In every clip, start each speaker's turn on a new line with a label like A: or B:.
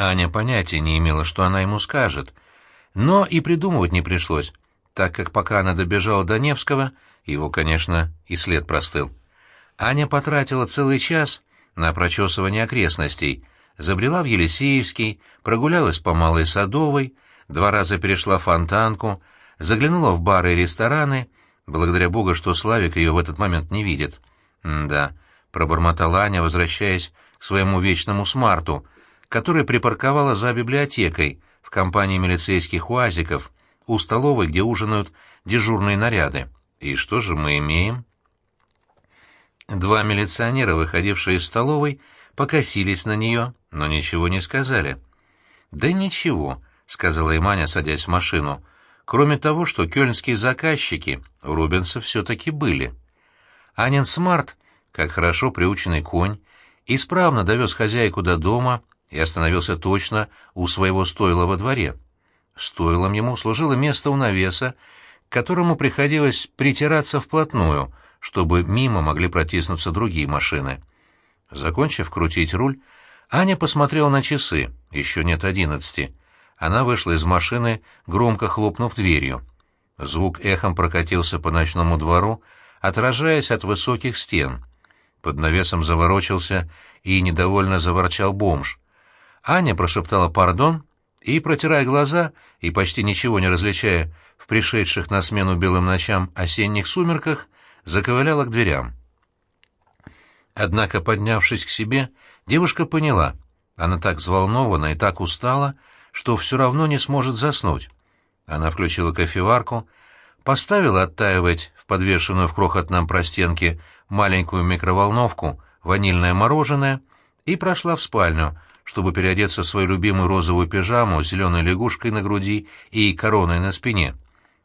A: Аня понятия не имела, что она ему скажет, но и придумывать не пришлось, так как пока она добежала до Невского, его, конечно, и след простыл. Аня потратила целый час на прочесывание окрестностей, забрела в Елисеевский, прогулялась по Малой Садовой, два раза перешла фонтанку, заглянула в бары и рестораны, благодаря Богу, что Славик ее в этот момент не видит. «Да», — пробормотала Аня, возвращаясь к своему вечному смарту, который припарковала за библиотекой в компании милицейских уазиков у столовой, где ужинают дежурные наряды. И что же мы имеем? Два милиционера, выходившие из столовой, покосились на нее, но ничего не сказали. «Да ничего», — сказала Иманя, садясь в машину, — «кроме того, что кёльнские заказчики у Рубенса все-таки были». Анин Смарт, как хорошо приученный конь, исправно довез хозяйку до дома и остановился точно у своего стойла во дворе. Стойлом ему служило место у навеса, к которому приходилось притираться вплотную, чтобы мимо могли протиснуться другие машины. Закончив крутить руль, Аня посмотрела на часы, еще нет одиннадцати. Она вышла из машины, громко хлопнув дверью. Звук эхом прокатился по ночному двору, отражаясь от высоких стен. Под навесом заворочился и недовольно заворчал бомж. Аня прошептала «пардон» и, протирая глаза и почти ничего не различая в пришедших на смену белым ночам осенних сумерках, заковыляла к дверям. Однако, поднявшись к себе, девушка поняла, она так взволнована и так устала, что все равно не сможет заснуть. Она включила кофеварку, поставила оттаивать в подвешенную в крохотном простенке маленькую микроволновку ванильное мороженое и прошла в спальню, чтобы переодеться в свою любимую розовую пижаму с зеленой лягушкой на груди и короной на спине.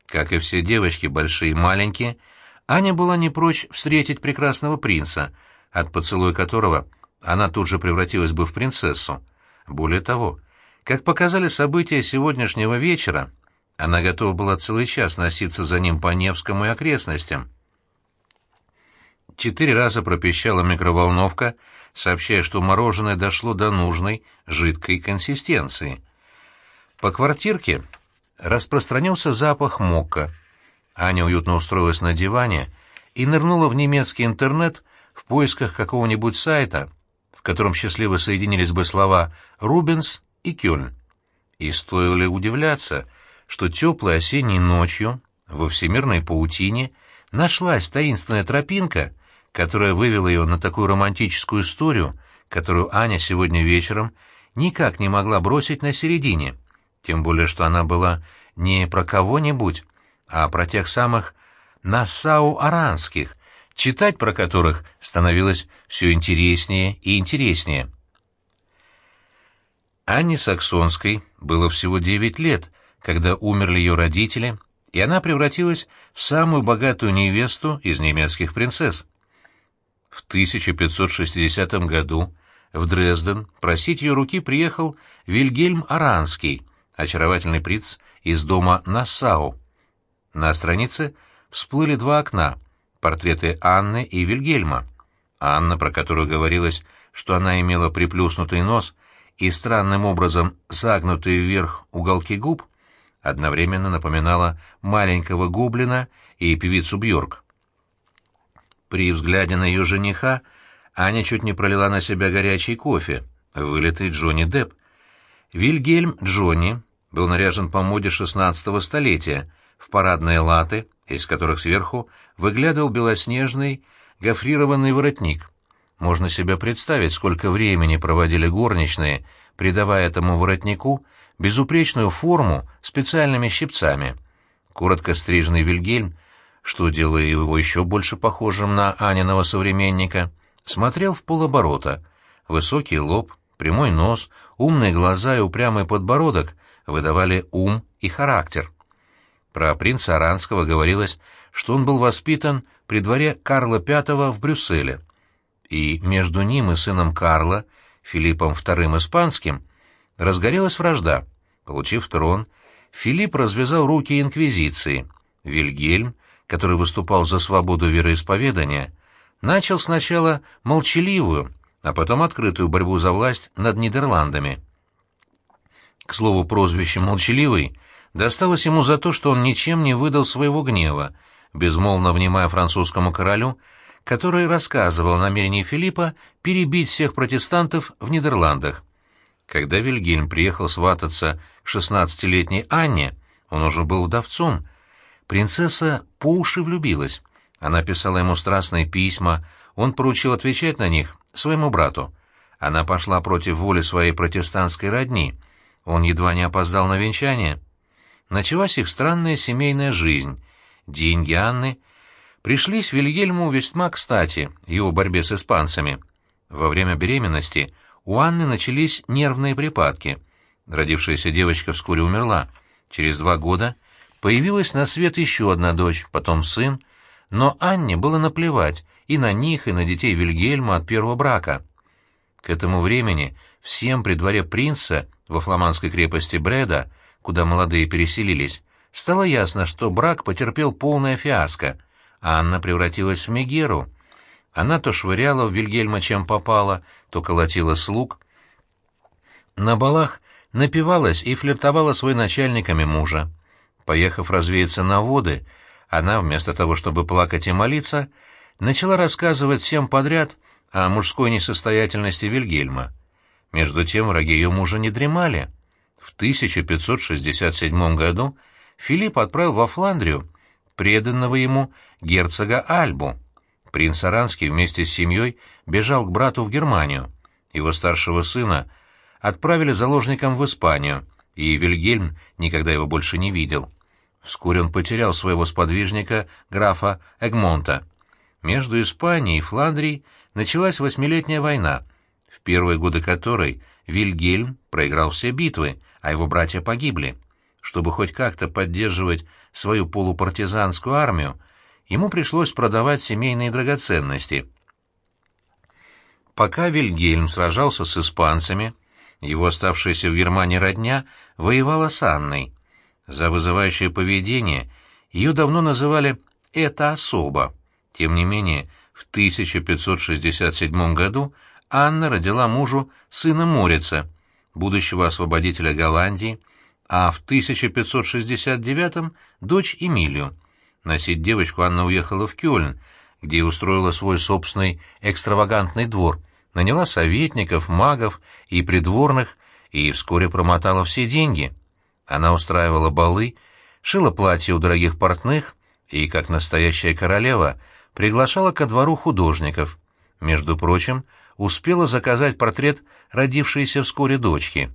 A: Как и все девочки, большие и маленькие, Аня была не прочь встретить прекрасного принца, от поцелуя которого она тут же превратилась бы в принцессу. Более того, как показали события сегодняшнего вечера, она готова была целый час носиться за ним по Невскому и окрестностям. Четыре раза пропищала микроволновка, сообщая, что мороженое дошло до нужной жидкой консистенции. По квартирке распространился запах мокка. Аня уютно устроилась на диване и нырнула в немецкий интернет в поисках какого-нибудь сайта, в котором счастливо соединились бы слова «Рубенс» и «Кёльн». И стоило ли удивляться, что теплой осенней ночью во всемирной паутине нашлась таинственная тропинка — которая вывела ее на такую романтическую историю, которую Аня сегодня вечером никак не могла бросить на середине, тем более что она была не про кого-нибудь, а про тех самых Нассау-Аранских, читать про которых становилось все интереснее и интереснее. Анне Саксонской было всего девять лет, когда умерли ее родители, и она превратилась в самую богатую невесту из немецких принцесс. В 1560 году в Дрезден просить ее руки приехал Вильгельм Аранский, очаровательный принц из дома Нассау. На странице всплыли два окна — портреты Анны и Вильгельма. Анна, про которую говорилось, что она имела приплюснутый нос и странным образом загнутые вверх уголки губ, одновременно напоминала маленького гоблина и певицу Бьорк. При взгляде на ее жениха Аня чуть не пролила на себя горячий кофе, вылитый Джонни Депп. Вильгельм Джонни был наряжен по моде шестнадцатого столетия, в парадные латы, из которых сверху выглядывал белоснежный гофрированный воротник. Можно себе представить, сколько времени проводили горничные, придавая этому воротнику безупречную форму специальными щипцами. Коротко стриженный Вильгельм что делало его еще больше похожим на Аниного современника, смотрел в полоборота. Высокий лоб, прямой нос, умные глаза и упрямый подбородок выдавали ум и характер. Про принца Аранского говорилось, что он был воспитан при дворе Карла V в Брюсселе, и между ним и сыном Карла, Филиппом II Испанским, разгорелась вражда. Получив трон, Филипп развязал руки инквизиции. Вильгельм который выступал за свободу вероисповедания, начал сначала молчаливую, а потом открытую борьбу за власть над Нидерландами. К слову, прозвище «молчаливый» досталось ему за то, что он ничем не выдал своего гнева, безмолвно внимая французскому королю, который рассказывал о намерении Филиппа перебить всех протестантов в Нидерландах. Когда Вильгельм приехал свататься к шестнадцатилетней Анне, он уже был вдовцом. Принцесса по уши влюбилась. Она писала ему страстные письма, он поручил отвечать на них своему брату. Она пошла против воли своей протестантской родни. Он едва не опоздал на венчание. Началась их странная семейная жизнь. Деньги Анны пришлись Вильгельму весьма кстати, его борьбе с испанцами. Во время беременности у Анны начались нервные припадки. Родившаяся девочка вскоре умерла. Через два года появилась на свет еще одна дочь, потом сын, но Анне было наплевать и на них, и на детей Вильгельма от первого брака. К этому времени всем при дворе принца во фламандской крепости Бреда, куда молодые переселились, стало ясно, что брак потерпел полное фиаско. а Анна превратилась в Мегеру. Она то швыряла в Вильгельма чем попало, то колотила слуг. На балах напивалась и флиртовала с начальниками мужа. Поехав развеяться на воды, она, вместо того, чтобы плакать и молиться, начала рассказывать всем подряд о мужской несостоятельности Вильгельма. Между тем враги ее мужа не дремали. В 1567 году Филипп отправил во Фландрию преданного ему герцога Альбу. Принц Аранский вместе с семьей бежал к брату в Германию. Его старшего сына отправили заложником в Испанию, и Вильгельм никогда его больше не видел. Вскоре он потерял своего сподвижника, графа Эгмонта. Между Испанией и Фландрией началась восьмилетняя война, в первые годы которой Вильгельм проиграл все битвы, а его братья погибли. Чтобы хоть как-то поддерживать свою полупартизанскую армию, ему пришлось продавать семейные драгоценности. Пока Вильгельм сражался с испанцами, его оставшаяся в Германии родня воевала с Анной. За вызывающее поведение ее давно называли «эта особа». Тем не менее, в 1567 году Анна родила мужу сына Морица, будущего освободителя Голландии, а в 1569 — дочь Эмилию. Носить девочку Анна уехала в Кёльн, где устроила свой собственный экстравагантный двор, наняла советников, магов и придворных и вскоре промотала все деньги — она устраивала балы, шила платья у дорогих портных и, как настоящая королева, приглашала ко двору художников. Между прочим, успела заказать портрет родившейся вскоре дочки.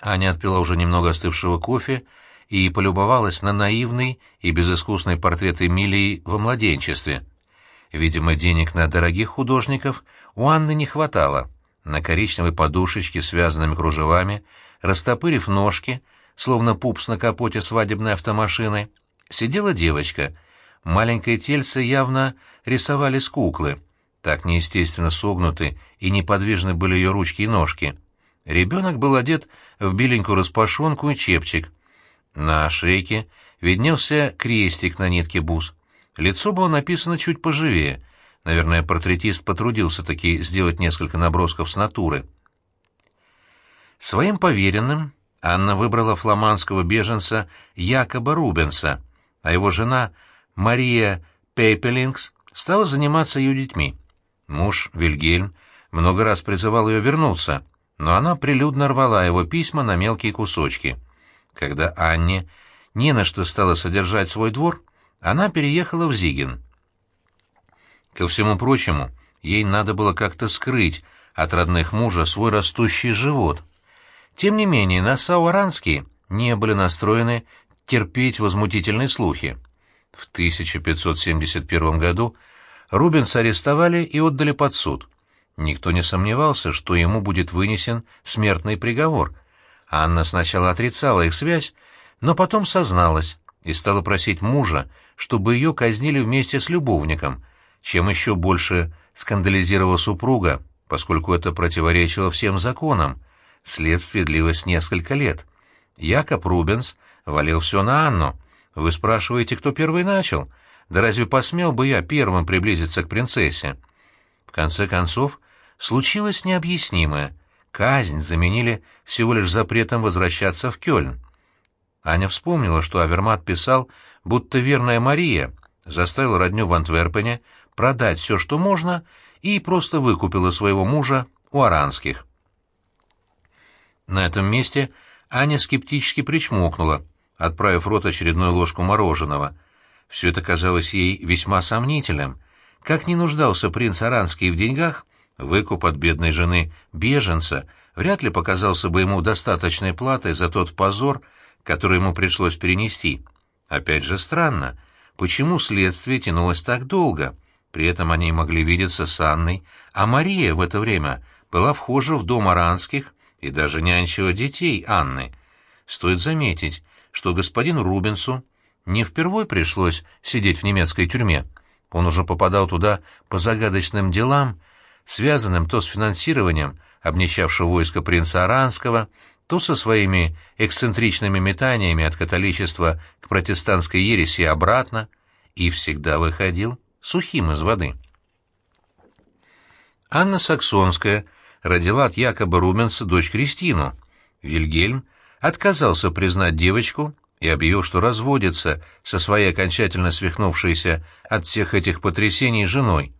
A: Аня отпила уже немного остывшего кофе и полюбовалась на наивный и безыскусный портрет Эмилии во младенчестве. Видимо, денег на дорогих художников у Анны не хватало. На коричневой подушечке, связанными кружевами, растопырив ножки, словно пупс на капоте свадебной автомашины, сидела девочка. Маленькое тельце явно рисовали с куклы. Так неестественно согнуты и неподвижны были ее ручки и ножки. Ребенок был одет в беленькую распашонку и чепчик. На шейке виднелся крестик на нитке бус. Лицо было написано чуть поживее. Наверное, портретист потрудился таки сделать несколько набросков с натуры. Своим поверенным Анна выбрала фламандского беженца Якоба Рубенса, а его жена Мария Пейпелингс стала заниматься ее детьми. Муж Вильгельм много раз призывал ее вернуться, но она прилюдно рвала его письма на мелкие кусочки. Когда Анне не на что стало содержать свой двор, она переехала в Зиген. Ко всему прочему, ей надо было как-то скрыть от родных мужа свой растущий живот — тем не менее, Нассау-Аранские не были настроены терпеть возмутительные слухи. В 1571 году Рубенса арестовали и отдали под суд. Никто не сомневался, что ему будет вынесен смертный приговор. Анна сначала отрицала их связь, но потом созналась и стала просить мужа, чтобы ее казнили вместе с любовником, чем еще больше скандализировала супруга, поскольку это противоречило всем законам. Следствие длилось несколько лет. Якоб Рубенс валил все на Анну. Вы спрашиваете, кто первый начал? Да разве посмел бы я первым приблизиться к принцессе? В конце концов, случилось необъяснимое. казнь заменили всего лишь запретом возвращаться в Кёльн. Аня вспомнила, что Авермат писал, будто верная Мария заставила родню в Антверпене продать все, что можно, и просто выкупила своего мужа у аранских. На этом месте Аня скептически причмокнула, отправив в рот очередную ложку мороженого. Все это казалось ей весьма сомнительным. Как не нуждался принц Аранский в деньгах, выкуп от бедной жены беженца вряд ли показался бы ему достаточной платой за тот позор, который ему пришлось перенести. Опять же странно, почему следствие тянулось так долго? При этом они могли видеться с Анной, а Мария в это время была вхожа в дом Аранских и даже нянчила детей Анны. Стоит заметить, что господину Рубенсу не впервой пришлось сидеть в немецкой тюрьме. Он уже попадал туда по загадочным делам, связанным то с финансированием обнищавшего войска принца Аранского, то со своими эксцентричными метаниями от католичества к протестантской ереси обратно, и всегда выходил сухим из воды. Анна Саксонская родила от Якоба Рубенса дочь Кристину. Вильгельм отказался признать девочку и объявил, что разводится со своей окончательно свихнувшейся от всех этих потрясений женой.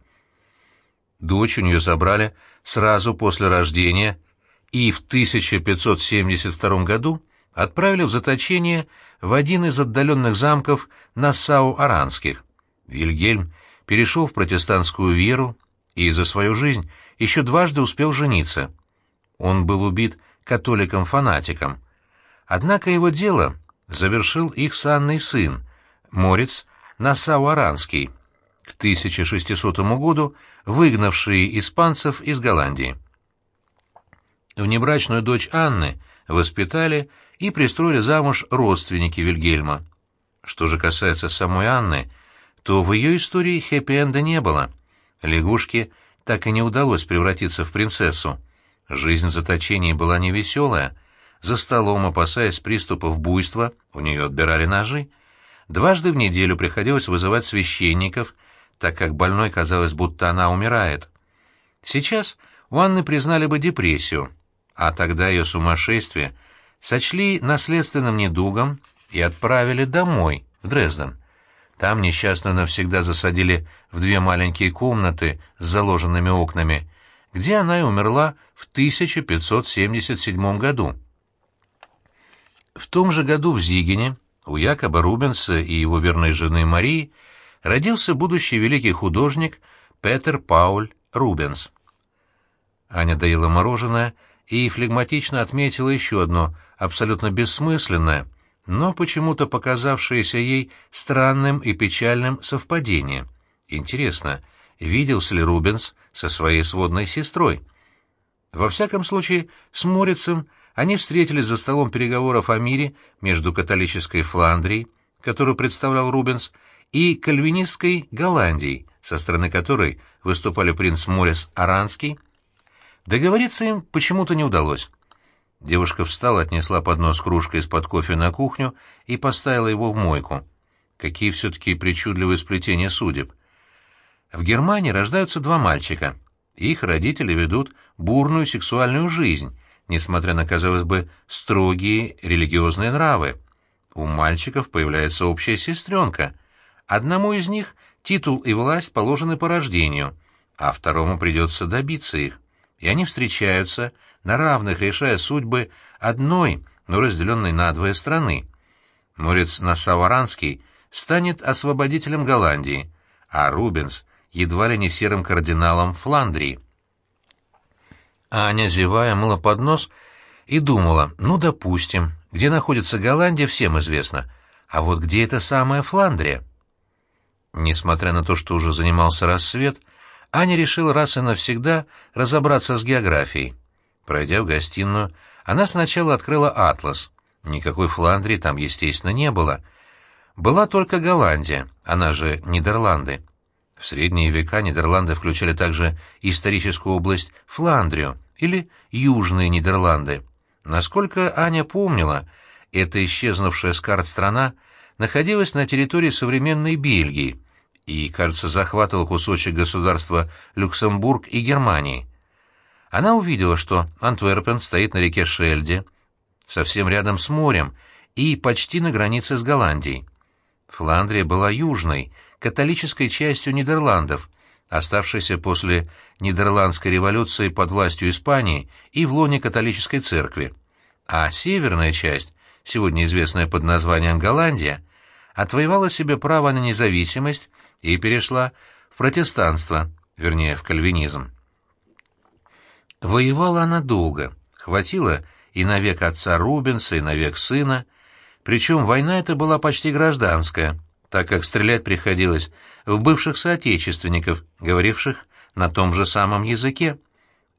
A: Дочь у нее забрали сразу после рождения и в 1572 году отправили в заточение в один из отдаленных замков Нассау-Аранских. Вильгельм перешел в протестантскую веру и за свою жизнь еще дважды успел жениться. Он был убит католиком-фанатиком. Однако его дело завершил их с сын, Морец Нассау-Аранский, к 1600 году выгнавший испанцев из Голландии. Внебрачную дочь Анны воспитали и пристроили замуж родственники Вильгельма. Что же касается самой Анны, то в ее истории хэппи-энда не было. Лягушке так и не удалось превратиться в принцессу. Жизнь в заточении была невеселая. За столом, опасаясь приступов буйства, у нее отбирали ножи. Дважды в неделю приходилось вызывать священников, так как больной казалось, будто она умирает. Сейчас у Анны признали бы депрессию, а тогда ее сумасшествие сочли наследственным недугом и отправили домой, в Дрезден. Там несчастную навсегда засадили в две маленькие комнаты с заложенными окнами, где она и умерла в 1577 году. В том же году в Зигине у Якоба Рубенса и его верной жены Марии родился будущий великий художник Петер Пауль Рубенс. Аня доела мороженое и флегматично отметила еще одно, абсолютно бессмысленное, но почему-то показавшееся ей странным и печальным совпадение. Интересно, виделся ли Рубенс со своей сводной сестрой? Во всяком случае, с Морицем они встретились за столом переговоров о мире между католической Фландрией, которую представлял Рубенс, и кальвинистской Голландией, со стороны которой выступали принц Морис Аранский. Договориться им почему-то не удалось. Девушка встала, отнесла поднос кружкой из-под кофе на кухню и поставила его в мойку. Какие все-таки причудливые сплетения судеб. В Германии рождаются два мальчика. Их родители ведут бурную сексуальную жизнь, несмотря на, казалось бы, строгие религиозные нравы. У мальчиков появляется общая сестренка. Одному из них титул и власть положены по рождению, а второму придется добиться их. И они встречаются, на равных решая судьбы одной, но разделенной на двое страны. Морец Нассауаранский станет освободителем Голландии, а Рубенс — едва ли не серым кардиналом Фландрии. Аня, зевая, мыла под нос и думала, ну, допустим, где находится Голландия, всем известно, а вот где эта самая Фландрия? Несмотря на то, что уже занимался рассвет, Аня решила раз и навсегда разобраться с географией. Пройдя в гостиную, она сначала открыла атлас. Никакой Фландрии там, естественно, не было. Была только Голландия, она же Нидерланды. В средние века Нидерланды включали также историческую область Фландрию или Южные Нидерланды. Насколько Аня помнила, эта исчезнувшая с карт страна находилась на территории современной Бельгии и, кажется, захватывала кусочек государства Люксембург и Германии. она увидела, что Антверпен стоит на реке Шельде, совсем рядом с морем и почти на границе с Голландией. Фландрия была южной, католической частью Нидерландов, оставшейся после Нидерландской революции под властью Испании и в лоне католической церкви, а северная часть, сегодня известная под названием Голландия, отвоевала себе право на независимость и перешла в протестанство, вернее, в кальвинизм. Воевала она долго, хватило и на век отца Рубенса, и на век сына, причем война эта была почти гражданская, так как стрелять приходилось в бывших соотечественников, говоривших на том же самом языке.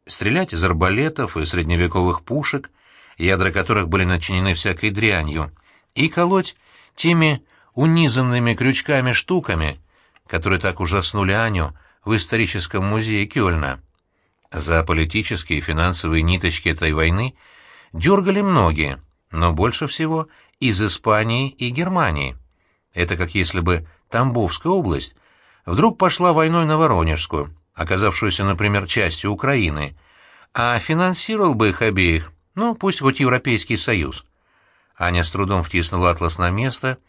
A: Стрелять из арбалетов и средневековых пушек, ядра которых были начинены всякой дрянью, и колоть теми унизанными крючками-штуками, которые так ужаснули Аню в историческом музее Кёльна. За политические и финансовые ниточки этой войны дергали многие, но больше всего из Испании и Германии. Это как если бы Тамбовская область вдруг пошла войной на Воронежскую, оказавшуюся, например, частью Украины, а финансировал бы их обеих, ну, пусть хоть Европейский Союз. Аня с трудом втиснула атлас на место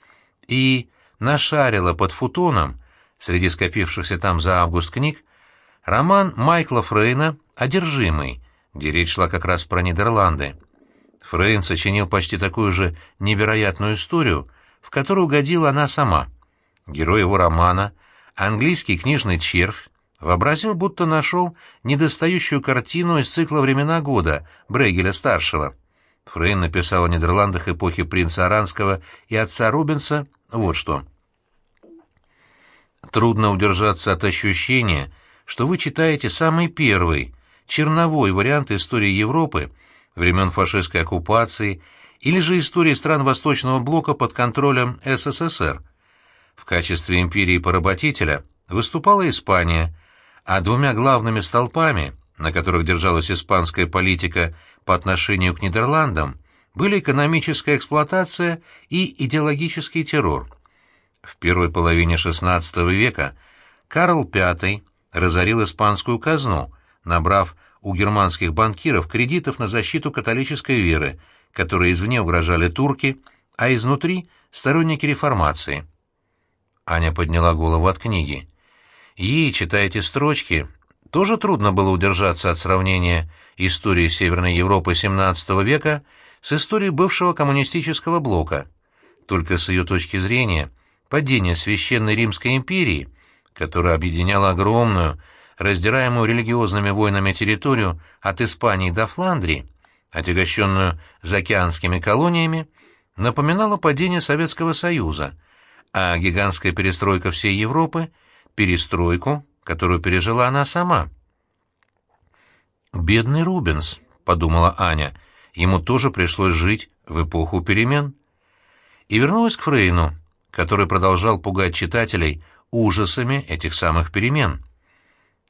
A: и нашарила под футоном, среди скопившихся там за август книг, роман Майкла Фрейна «Одержимый», где речь шла как раз про Нидерланды. Фрейн сочинил почти такую же невероятную историю, в которую угодила она сама. Герой его романа, английский книжный червь, вообразил, будто нашел недостающую картину из цикла «Времена года» Брейгеля-старшего. Фрейн написал о Нидерландах эпохи принца Аранского и отца Рубенса вот что. Трудно удержаться от ощущения, что вы читаете самый первый, черновой вариант истории Европы времен фашистской оккупации или же истории стран Восточного блока под контролем СССР. В качестве империи-поработителя выступала Испания, а двумя главными столпами, на которых держалась испанская политика по отношению к Нидерландам, были экономическая эксплуатация и идеологический террор. В первой половине XVI века Карл V разорил испанскую казну, набрав у германских банкиров кредитов на защиту католической веры, которые извне угрожали турки, а изнутри — сторонники реформации. Аня подняла голову от книги. Ей, читая эти строчки, тоже трудно было удержаться от сравнения истории Северной Европы XVII века с историей бывшего коммунистического блока. Только с ее точки зрения падение Священной Римской империи, которая объединяла огромную, раздираемую религиозными войнами территорию от Испании до Фландрии, отягощенную заокеанскими колониями, напоминало падение Советского Союза, а гигантская перестройка всей Европы — перестройку, которую пережила она сама. «Бедный Рубенс», — подумала Аня, — ему тоже пришлось жить в эпоху перемен. И вернулась к Фрейну, который продолжал пугать читателей ужасами этих самых перемен.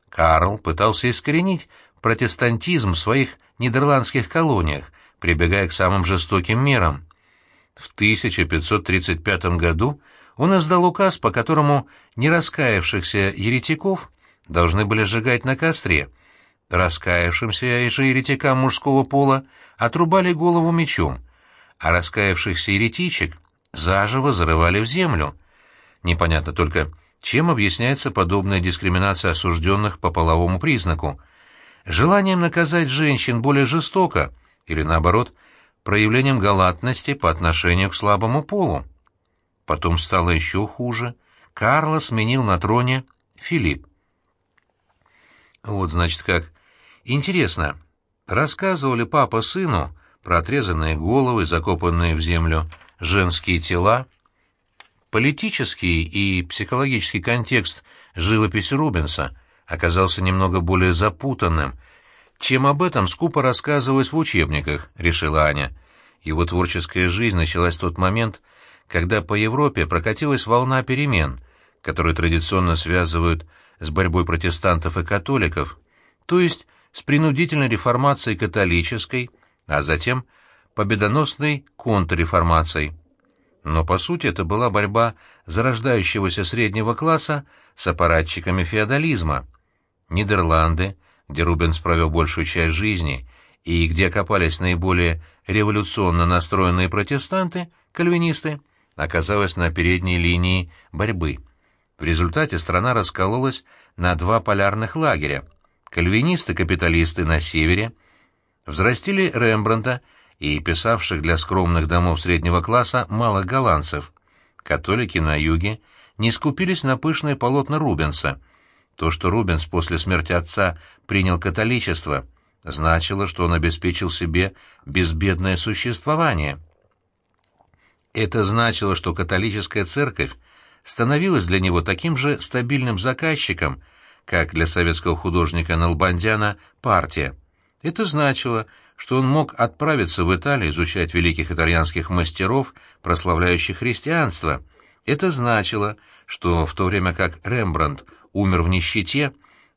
A: Карл пытался искоренить протестантизм в своих нидерландских колониях, прибегая к самым жестоким мерам. В 1535 году он издал указ, по которому нераскаявшихся еретиков должны были сжигать на костре. Раскаявшимся же еретикам мужского пола отрубали голову мечом, а раскаявшихся еретичек заживо зарывали в землю. Непонятно только, чем объясняется подобная дискриминация осужденных по половому признаку. Желанием наказать женщин более жестоко или, наоборот, проявлением галатности по отношению к слабому полу. Потом стало еще хуже. Карла сменил на троне Филипп. Вот, значит, как. Интересно, рассказывали папа сыну про отрезанные головы, закопанные в землю женские тела? Политический и психологический контекст живописи Рубенса оказался немного более запутанным, чем об этом скупо рассказывалось в учебниках, решила Аня. Его творческая жизнь началась в тот момент, когда по Европе прокатилась волна перемен, которые традиционно связывают с борьбой протестантов и католиков, то есть с принудительной реформацией католической, а затем победоносной контрреформацией. Но по сути это была борьба зарождающегося среднего класса с аппаратчиками феодализма. Нидерланды, где Рубенс провел большую часть жизни и где окопались наиболее революционно настроенные протестанты, кальвинисты, оказалась на передней линии борьбы. В результате страна раскололась на два полярных лагеря. Кальвинисты-капиталисты на севере взрастили Рембрандта и писавших для скромных домов среднего класса малых голландцев. Католики на юге не скупились на пышные полотна Рубенса. То, что Рубенс после смерти отца принял католичество, значило, что он обеспечил себе безбедное существование. Это значило, что католическая церковь становилась для него таким же стабильным заказчиком, как для советского художника Налбандяна партия. Это значило, что он мог отправиться в Италию изучать великих итальянских мастеров, прославляющих христианство. Это значило, что в то время как Рембрандт умер в нищете,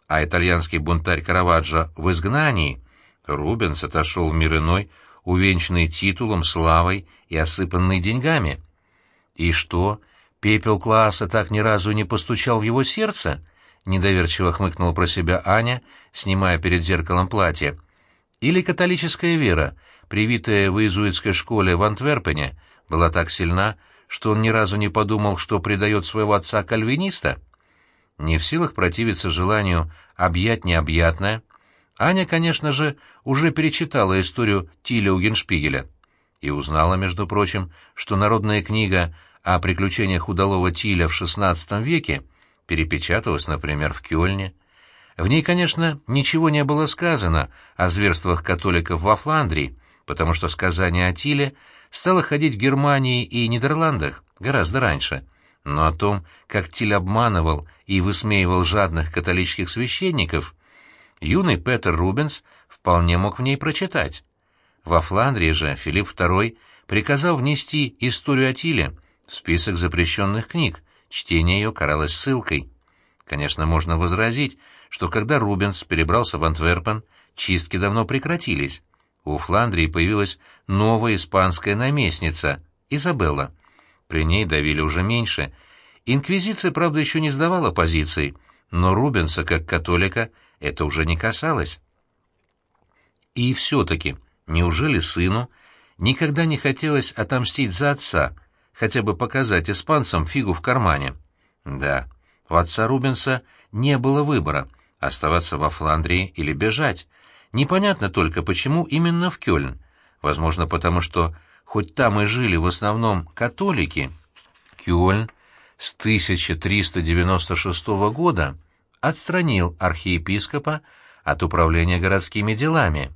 A: а итальянский бунтарь Караваджо в изгнании, Рубенс отошел в мир иной, увенчанный титулом, славой и осыпанный деньгами. И что, пепел класса так ни разу не постучал в его сердце? Недоверчиво хмыкнула про себя Аня, снимая перед зеркалом платье. Или католическая вера, привитая в иезуитской школе в Антверпене, была так сильна, что он ни разу не подумал, что предает своего отца кальвиниста? Не в силах противиться желанию объять необъятное, Аня, конечно же, уже перечитала историю Тиля Угеншпигеля и узнала, между прочим, что народная книга о приключениях удалого Тиля в XVI веке перепечаталась, например, в Кёльне. В ней, конечно, ничего не было сказано о зверствах католиков во Фландрии, потому что сказание о Тиле стало ходить в Германии и Нидерландах гораздо раньше, но о том, как Тиль обманывал и высмеивал жадных католических священников, юный Петер Рубенс вполне мог в ней прочитать. Во Фландрии же Филипп II приказал внести историю о Тиле в список запрещенных книг, чтение ее каралось ссылкой. Конечно, можно возразить, что когда Рубенс перебрался в Антверпен, чистки давно прекратились. У Фландрии появилась новая испанская наместница, Изабелла. При ней давили уже меньше. Инквизиция, правда, еще не сдавала позиций, но Рубенса, как католика, это уже не касалось. И все-таки, неужели сыну никогда не хотелось отомстить за отца, хотя бы показать испанцам фигу в кармане? Да, у отца Рубенса не было выбора — оставаться во Фландрии или бежать. Непонятно только, почему именно в Кёльн. Возможно, потому что хоть там и жили в основном католики, Кёльн с 1396 года отстранил архиепископа от управления городскими делами.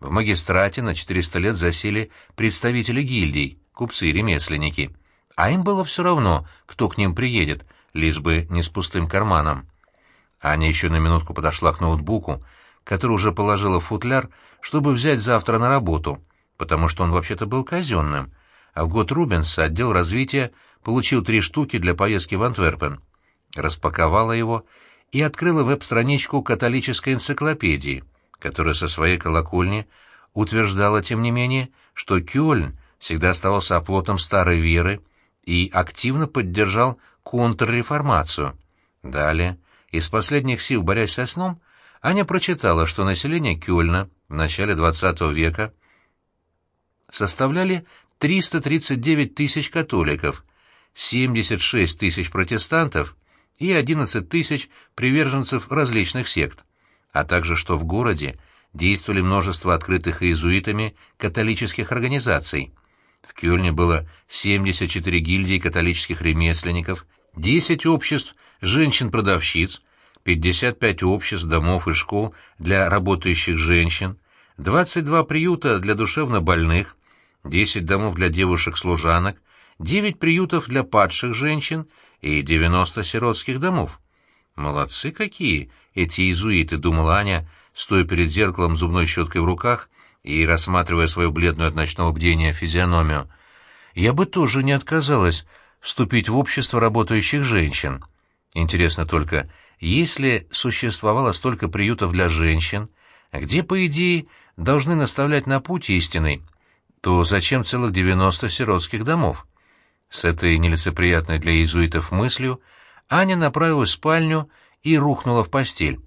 A: В магистрате на 400 лет засели представители гильдий, купцы и ремесленники. А им было все равно, кто к ним приедет, лишь бы не с пустым карманом. Аня еще на минутку подошла к ноутбуку, который уже положила в футляр, чтобы взять завтра на работу, потому что он вообще-то был казенным, а в год Рубенса отдел развития получил три штуки для поездки в Антверпен. Распаковала его и открыла веб-страничку католической энциклопедии, которая со своей колокольни утверждала, тем не менее, что Кёльн всегда оставался оплотом старой веры и активно поддержал контрреформацию. Далее, из последних сил борясь со сном, Аня прочитала, что население Кёльна в начале XX века составляли 339 тысяч католиков, 76 тысяч протестантов и 11 тысяч приверженцев различных сект, а также что в городе действовали множество открытых иезуитами католических организаций. В Кёльне было 74 гильдии католических ремесленников, 10 обществ женщин-продавщиц, 55 обществ, домов и школ для работающих женщин, 22 приюта для душевнобольных, 10 домов для девушек-служанок, 9 приютов для падших женщин и 90 сиротских домов. Молодцы какие эти иезуиты, думала Аня, стоя перед зеркалом зубной щеткой в руках и рассматривая свою бледную от ночного бдения физиономию. Я бы тоже не отказалась вступить в общество работающих женщин. Интересно только, если существовало столько приютов для женщин, где, по идее, должны наставлять на путь истинный, то зачем целых 90 сиротских домов? С этой нелицеприятной для иезуитов мыслью Аня направилась в спальню и рухнула в постель.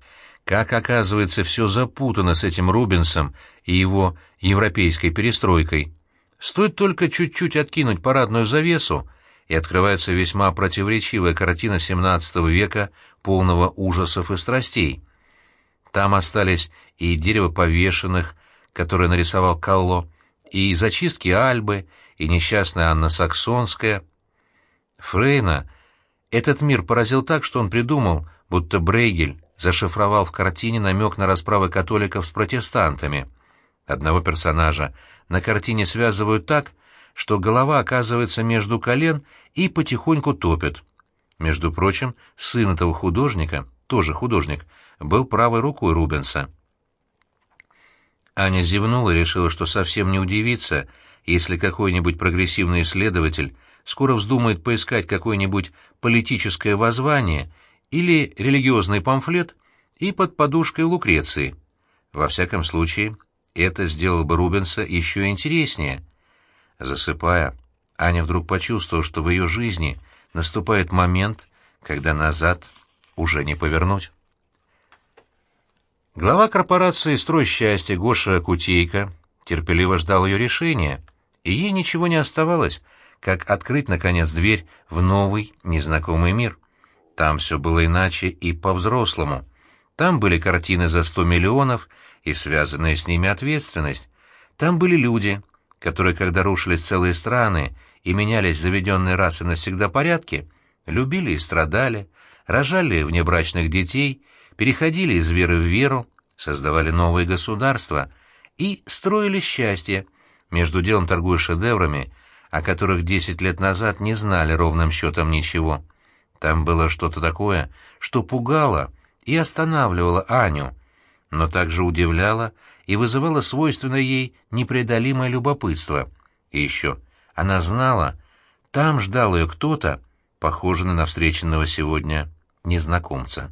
A: Как оказывается, все запутано с этим Рубенсом и его европейской перестройкой. Стоит только чуть-чуть откинуть парадную завесу, и открывается весьма противоречивая картина XVII века, полного ужасов и страстей. Там остались и дерево повешенных, которое нарисовал Калло, и зачистки Альбы, и несчастная Анна Саксонская. Фрейна этот мир поразил так, что он придумал, будто Брейгель зашифровал в картине намек на расправы католиков с протестантами. Одного персонажа на картине связывают так, что голова оказывается между колен и потихоньку топит. Между прочим, сын этого художника, тоже художник, был правой рукой Рубенса. Аня зевнула и решила, что совсем не удивится, если какой-нибудь прогрессивный исследователь скоро вздумает поискать какое-нибудь политическое воззвание или религиозный памфлет и под подушкой Лукреции. Во всяком случае, это сделало бы Рубенса еще интереснее. Засыпая, Аня вдруг почувствовала, что в ее жизни наступает момент, когда назад уже не повернуть. Глава корпорации «Строй счастья» Гоша Кутейко терпеливо ждал ее решения, и ей ничего не оставалось, как открыть, наконец, дверь в новый, незнакомый мир. Там все было иначе и по-взрослому. Там были картины за сто миллионов и связанная с ними ответственность. Там были люди, которые, когда рушились целые страны и менялись заведенные раз и навсегда порядки, любили и страдали, рожали внебрачных детей — переходили из веры в веру, создавали новые государства и строили счастье, между делом торгуя шедеврами, о которых десять лет назад не знали ровным счетом ничего. Там было что-то такое, что пугало и останавливало Аню, но также удивляло и вызывало свойственное ей непреодолимое любопытство. И еще она знала, там ждал ее кто-то, похожий на встреченного сегодня незнакомца.